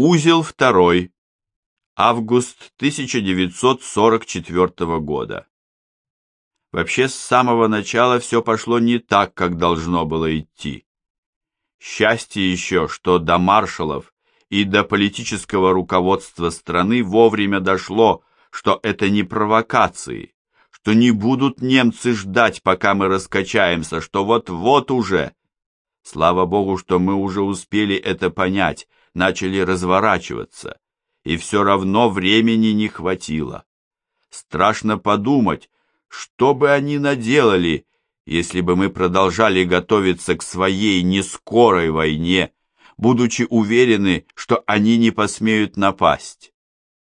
Узел второй. Август 1944 года. Вообще, с самого начала все пошло не так, как должно было идти. Счастье еще, что до маршалов и до политического руководства страны вовремя дошло, что это не провокации, что не будут немцы ждать, пока мы раскачаемся, что вот-вот уже. Слава Богу, что мы уже успели это понять, начали разворачиваться, и все равно времени не хватило. Страшно подумать, что бы они наделали, если бы мы продолжали готовиться к своей нескорой войне, будучи уверены, что они не посмеют напасть.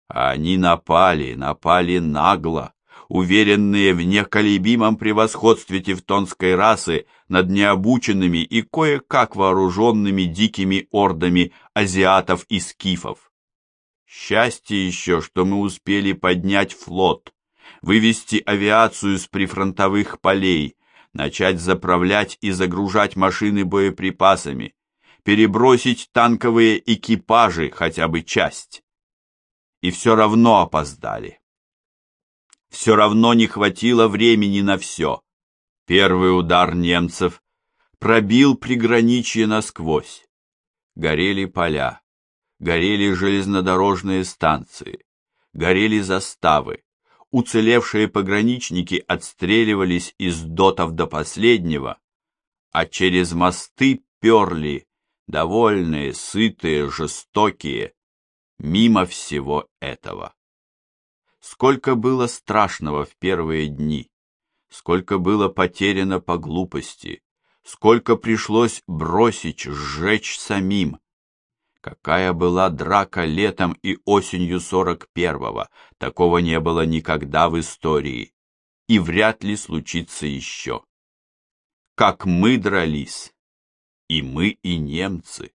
А они напали, напали нагло, уверенные в неколебимом превосходстве тевтонской расы над необученными и кое-как вооруженными дикими ордами азиатов и скифов. Счастье еще, что мы успели поднять флот, вывести авиацию с прифронтовых полей, начать заправлять и загружать машины боеприпасами, перебросить танковые экипажи, хотя бы часть. И все равно опоздали. Все равно не хватило времени на все. Первый удар немцев пробил приграничье насквозь. Горели поля, горели железнодорожные станции, горели заставы, уцелевшие пограничники отстреливались из дотов до последнего, а через мосты перли, довольные, сытые, жестокие, мимо всего этого. Сколько было страшного в первые дни, сколько было потеряно по глупости, сколько пришлось бросить, сжечь самим, Какая была драка летом и осенью сорок первого, такого не было никогда в истории, и вряд ли случится еще. Как мы дрались, и мы, и немцы.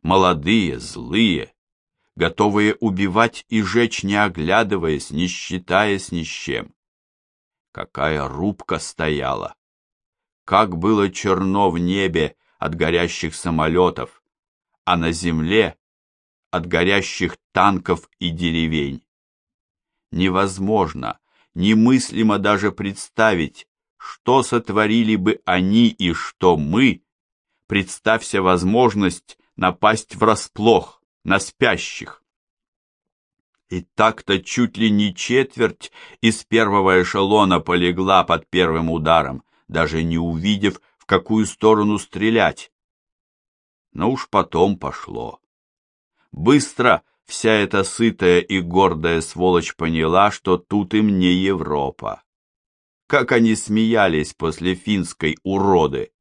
Молодые, злые, готовые убивать и жечь, не оглядываясь, не считаясь ни с чем. Какая рубка стояла! Как было черно в небе от горящих самолетов! а на земле от горящих танков и деревень. Невозможно, немыслимо даже представить, что сотворили бы они и что мы, представься возможность напасть врасплох на спящих. И так-то чуть ли не четверть из первого эшелона полегла под первым ударом, даже не увидев, в какую сторону стрелять но уж потом пошло. Быстро вся эта сытая и гордая сволочь поняла, что тут им не Европа. Как они смеялись после финской уроды,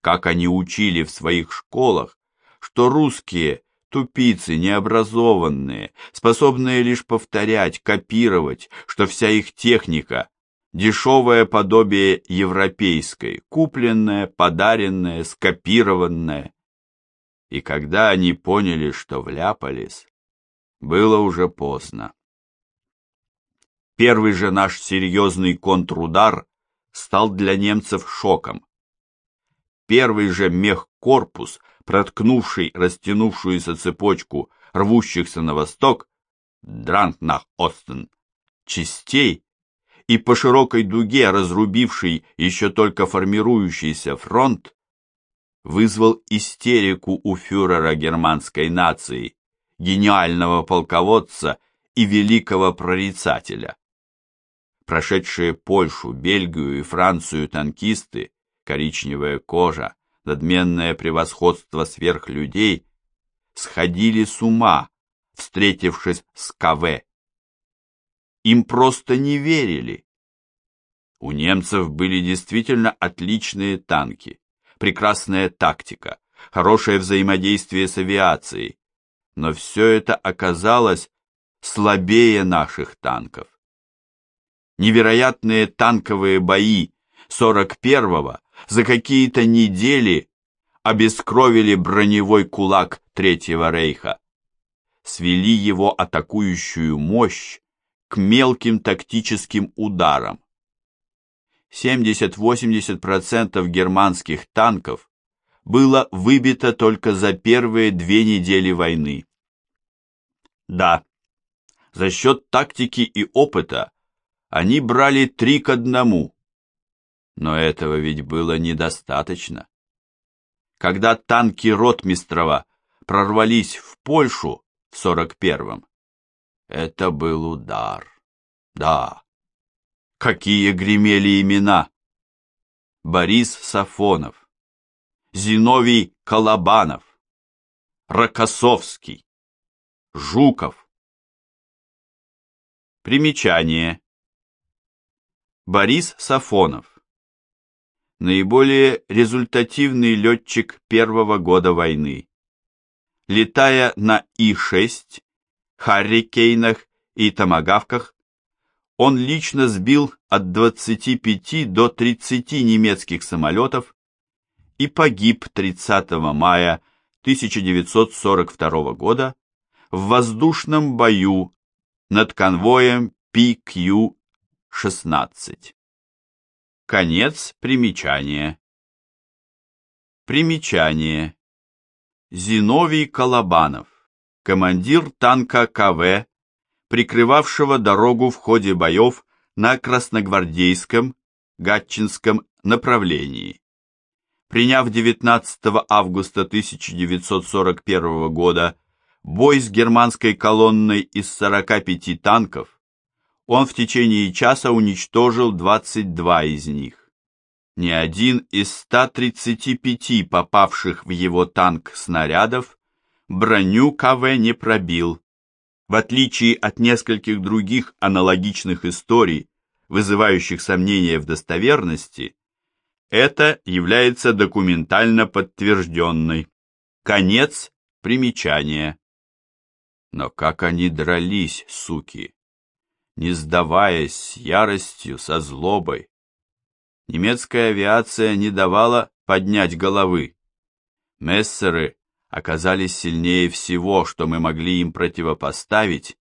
как они учили в своих школах, что русские тупицы необразованные, способные лишь повторять, копировать, что вся их техника дешевое подобие европейской, купленное, подаренное, скопированное. И когда они поняли, что вляпались, было уже поздно. Первый же наш серьезный контрудар стал для немцев шоком. Первый же мехкорпус, проткнувший растянувшуюся цепочку рвущихся на восток, дрант nach Остен, частей и по широкой дуге разрубивший еще только формирующийся фронт, вызвал истерику у фюрера германской нации, гениального полководца и великого прорицателя. Прошедшие Польшу, Бельгию и Францию танкисты, коричневая кожа, надменное превосходство сверхлюдей, сходили с ума, встретившись с КВ. Им просто не верили. У немцев были действительно отличные танки прекрасная тактика, хорошее взаимодействие с авиацией. Но все это оказалось слабее наших танков. Невероятные танковые бои 41-го за какие-то недели обескровили броневой кулак Третьего Рейха, свели его атакующую мощь к мелким тактическим ударам. 70-80% германских танков было выбито только за первые две недели войны. Да, за счет тактики и опыта они брали три к одному. Но этого ведь было недостаточно. Когда танки Ротмистрова прорвались в Польшу в 41-м, это был удар. Да. Какие гремели имена! Борис Сафонов, Зиновий Колобанов, Рокоссовский, Жуков. Примечание. Борис Сафонов. Наиболее результативный летчик первого года войны. Летая на И-6, Харрикейнах и Томагавках, он лично сбил от 25 до 30 немецких самолетов и погиб 30 мая 1942 года в воздушном бою над конвоем PQ-16. Конец примечания. Примечание. Зиновий Колобанов, командир танка КВ прикрывавшего дорогу в ходе боев на Красногвардейском, Гатчинском направлении. Приняв 19 августа 1941 года бой с германской колонной из 45 танков, он в течение часа уничтожил 22 из них. Ни один из 135 попавших в его танк снарядов броню КВ не пробил, в отличие от нескольких других аналогичных историй, вызывающих сомнения в достоверности, это является документально подтвержденной. Конец примечания. Но как они дрались, суки! Не сдаваясь с яростью, со злобой. Немецкая авиация не давала поднять головы. Мессеры оказались сильнее всего, что мы могли им противопоставить,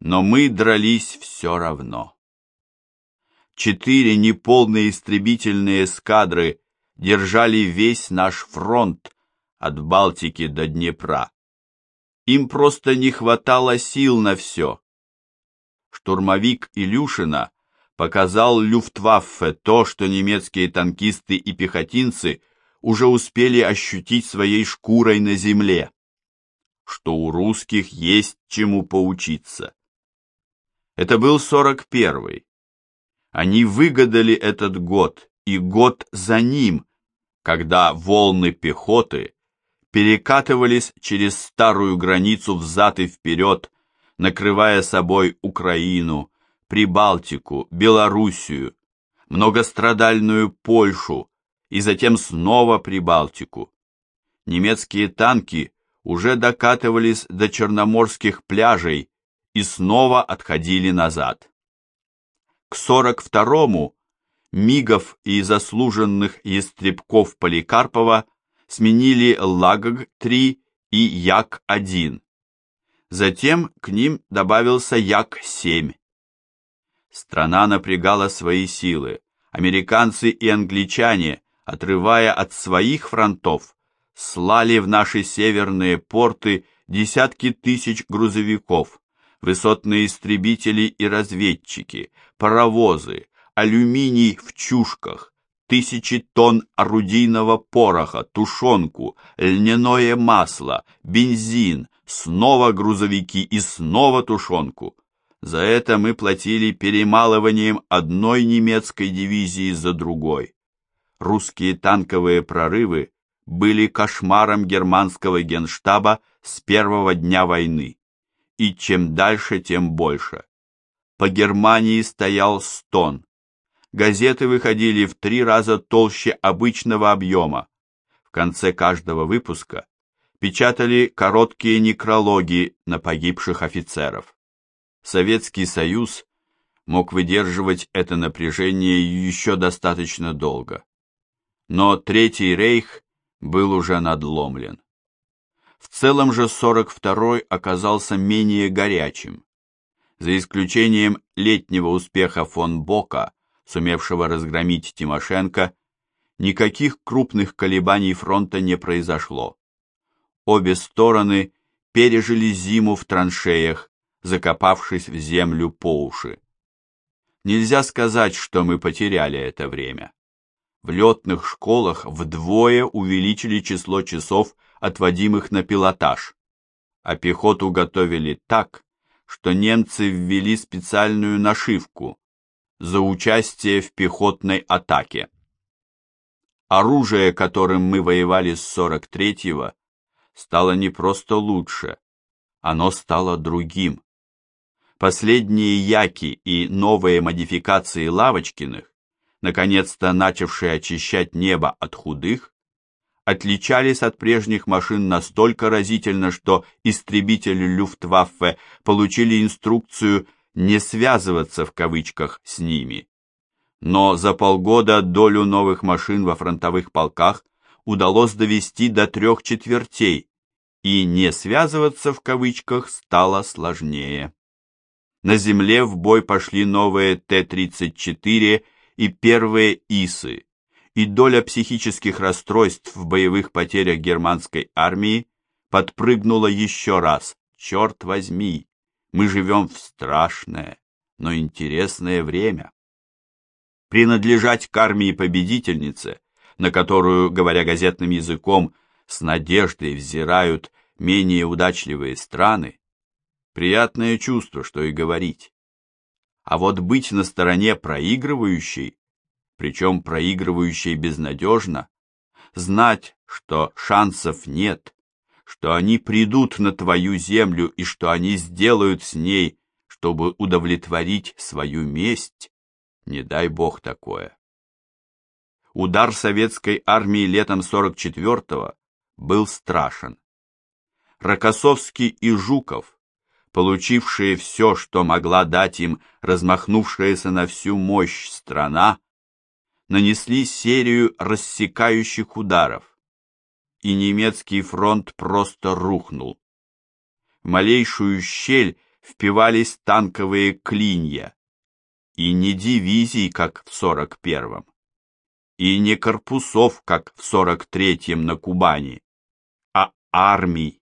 но мы дрались все равно. Четыре неполные истребительные эскадры держали весь наш фронт от Балтики до Днепра. Им просто не хватало сил на все. Штурмовик Илюшина показал Люфтваффе то, что немецкие танкисты и пехотинцы уже успели ощутить своей шкурой на земле, что у русских есть чему поучиться. Это был сорок первый. Они выгадали этот год и год за ним, когда волны пехоты перекатывались через старую границу взад и вперед, накрывая собой Украину, Прибалтику, Белоруссию, многострадальную Польшу, и затем снова Прибалтику. Немецкие танки уже докатывались до черноморских пляжей и снова отходили назад. К 42-му Мигов и заслуженных ястребков Поликарпова сменили Лагог-3 и Як-1. Затем к ним добавился Як-7. Страна напрягала свои силы. Американцы и англичане отрывая от своих фронтов, слали в наши северные порты десятки тысяч грузовиков, высотные истребители и разведчики, паровозы, алюминий в чушках, тысячи тонн орудийного пороха, тушенку, льняное масло, бензин, снова грузовики и снова тушенку. За это мы платили перемалыванием одной немецкой дивизии за другой русские танковые прорывы были кошмаром германского генштаба с первого дня войны. И чем дальше, тем больше. По Германии стоял стон. Газеты выходили в три раза толще обычного объема. В конце каждого выпуска печатали короткие некрологи на погибших офицеров. Советский Союз мог выдерживать это напряжение еще достаточно долго но Третий рейх был уже надломлен. В целом же 42-й оказался менее горячим. За исключением летнего успеха фон Бока, сумевшего разгромить Тимошенко, никаких крупных колебаний фронта не произошло. Обе стороны пережили зиму в траншеях, закопавшись в землю по уши. Нельзя сказать, что мы потеряли это время. В летных школах вдвое увеличили число часов, отводимых на пилотаж, а пехоту готовили так, что немцы ввели специальную нашивку за участие в пехотной атаке. Оружие, которым мы воевали с 43-го, стало не просто лучше, оно стало другим. Последние яки и новые модификации Лавочкиных, наконец-то начавшие очищать небо от худых, отличались от прежних машин настолько разительно, что истребители Люфтваффе получили инструкцию не связываться в кавычках с ними. Но за полгода долю новых машин во фронтовых полках удалось довести до трех четвертей, и не связываться в кавычках стало сложнее. На земле в бой пошли новые Т-34 и первые ИСы, и доля психических расстройств в боевых потерях германской армии подпрыгнула еще раз. Черт возьми, мы живем в страшное, но интересное время. Принадлежать к армии победительнице, на которую, говоря газетным языком, с надеждой взирают менее удачливые страны, приятное чувство, что и говорить. А вот быть на стороне проигрывающей причем проигрывающей безнадежно, знать, что шансов нет, что они придут на твою землю и что они сделают с ней, чтобы удовлетворить свою месть, не дай бог такое. Удар советской армии летом 44-го был страшен. Рокоссовский и Жуков, получившие все, что могла дать им размахнувшаяся на всю мощь страна, нанесли серию рассекающих ударов, и немецкий фронт просто рухнул. В малейшую щель впивались танковые клинья, и не дивизий, как в 41-м, и не корпусов, как в 43-м на Кубани, а армий,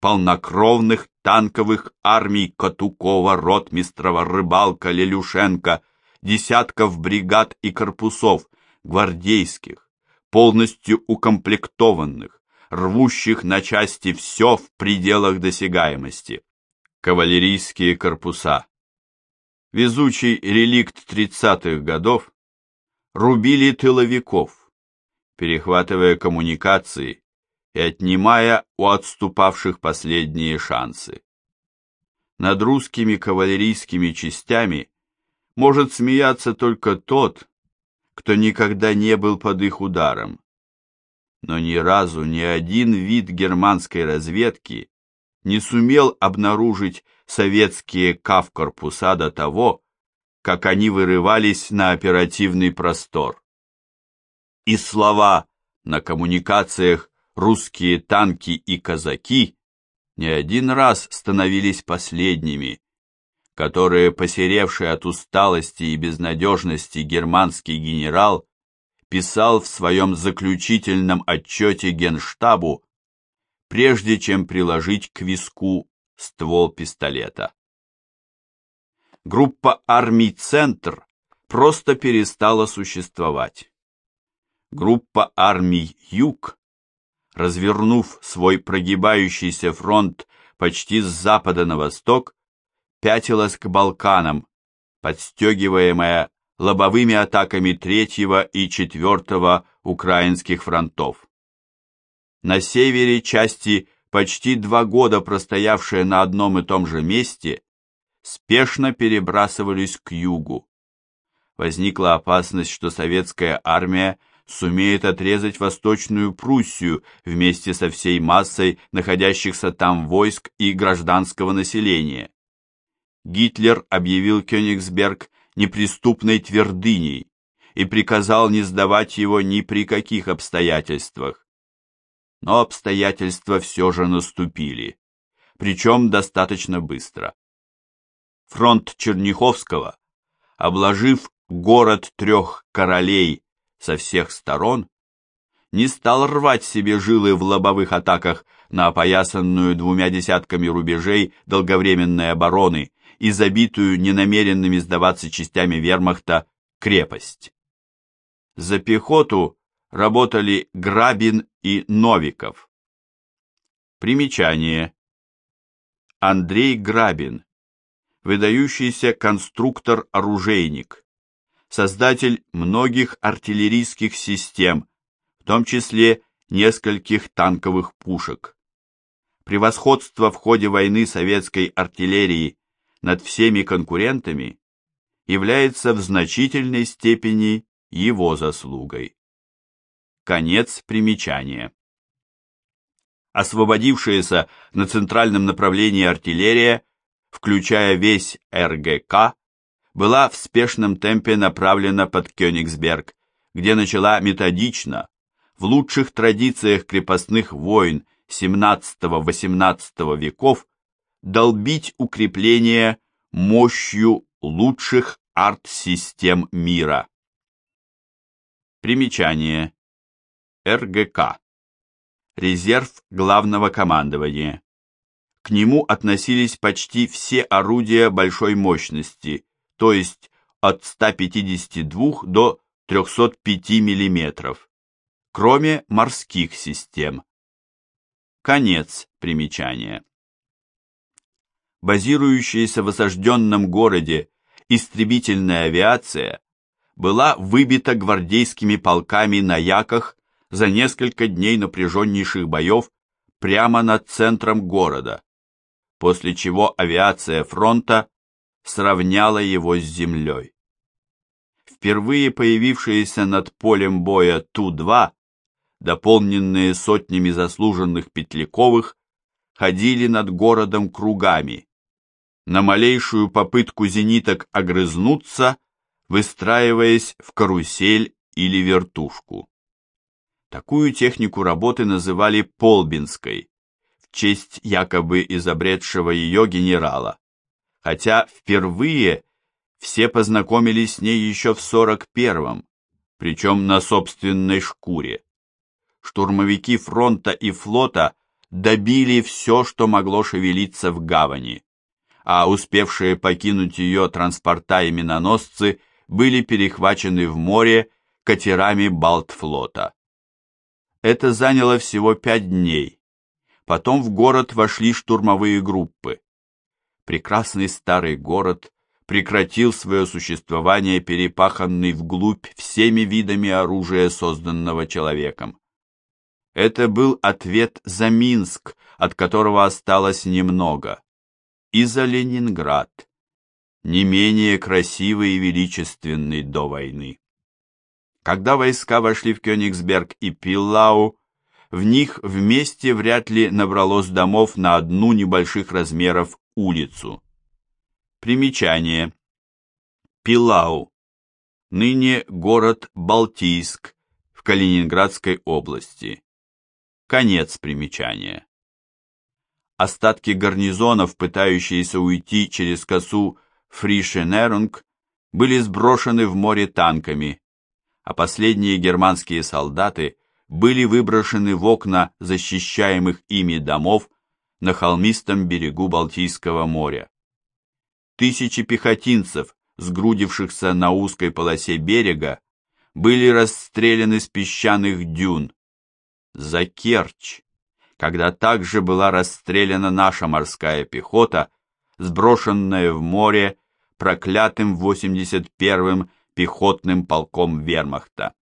полнокровных танковых армий Катукова, Ротмистрова, Рыбалка, Лелюшенко – десятков бригад и корпусов, гвардейских, полностью укомплектованных, рвущих на части все в пределах досягаемости. Кавалерийские корпуса. Везучий реликт тридцатых годов рубили тыловиков, перехватывая коммуникации и отнимая у отступавших последние шансы. Над русскими кавалерийскими частями может смеяться только тот, кто никогда не был под их ударом. Но ни разу ни один вид германской разведки не сумел обнаружить советские кавкорпуса до того, как они вырывались на оперативный простор. И слова на коммуникациях «русские танки» и «казаки» не один раз становились последними, которые, посеревший от усталости и безнадежности германский генерал, писал в своем заключительном отчете Генштабу, прежде чем приложить к виску ствол пистолета. Группа армий «Центр» просто перестала существовать. Группа армий «Юг», развернув свой прогибающийся фронт почти с запада на восток, пятилась к Балканам, подстегиваемая лобовыми атаками третьего и четвертого украинских фронтов. На севере части, почти два года простоявшие на одном и том же месте, спешно перебрасывались к югу. Возникла опасность, что советская армия сумеет отрезать Восточную Пруссию вместе со всей массой находящихся там войск и гражданского населения. Гитлер объявил Кёнигсберг неприступной твердыней и приказал не сдавать его ни при каких обстоятельствах. Но обстоятельства все же наступили, причем достаточно быстро. Фронт Черняховского, обложив город трех королей со всех сторон, не стал рвать себе жилы в лобовых атаках на опоясанную двумя десятками рубежей долговременной обороны и забитую ненамеренными сдаваться частями вермахта крепость. За пехоту работали Грабин и Новиков. Примечание. Андрей Грабин, выдающийся конструктор-оружейник, создатель многих артиллерийских систем, в том числе нескольких танковых пушек. Превосходство в ходе войны советской артиллерии над всеми конкурентами является в значительной степени его заслугой. Конец примечания. Освободившаяся на центральном направлении артиллерия, включая весь РГК, была в спешном темпе направлена под Кёнигсберг, где начала методично, в лучших традициях крепостных войн XVII-XVIII веков, долбить укрепления мощью лучших арт-систем мира. Примечание. РГК. Резерв главного командования. К нему относились почти все орудия большой мощности, то есть от 152 до 305 мм, кроме морских систем. Конец примечания. Базирующаяся в осажденном городе истребительная авиация была выбита гвардейскими полками на яках за несколько дней напряженнейших боев прямо над центром города, после чего авиация фронта сравняла его с землей. Впервые появившиеся над полем боя Ту-2, дополненные сотнями заслуженных Петляковых, ходили над городом кругами. На малейшую попытку зениток огрызнуться выстраиваясь в карусель или вертушку. Такую технику работы называли полбинской, честь якобы изобретшего ее генерала, хотя впервые все познакомились с ней еще в 41-м, причем на собственной шкуре. Штурмовики фронта и флота добили все, что могло шевелиться в гавани, а успевшие покинуть ее транспорта и миноносцы – были перехвачены в море катерами Балтфлота. Это заняло всего пять дней. Потом в город вошли штурмовые группы. Прекрасный старый город прекратил свое существование, перепаханный вглубь всеми видами оружия, созданного человеком. Это был ответ за Минск, от которого осталось немного, и за Ленинград, не менее красивый и величественный до войны. Когда войска вошли в Кёнигсберг и Пиллау, в них вместе вряд ли набралось домов на одну небольших размеров улицу. Примечание. Пиллау. Ныне город Балтийск в Калининградской области. Конец примечания. Остатки гарнизонов, пытающиеся уйти через косу Фришенерунг были сброшены в море танками, а последние германские солдаты были выброшены в окна защищаемых ими домов на холмистом берегу Балтийского моря. Тысячи пехотинцев, сгрудившихся на узкой полосе берега, были расстреляны с песчаных дюн. За Керчь, когда также была расстреляна наша морская пехота, сброшенная в море проклятым 81-м пехотным полком вермахта.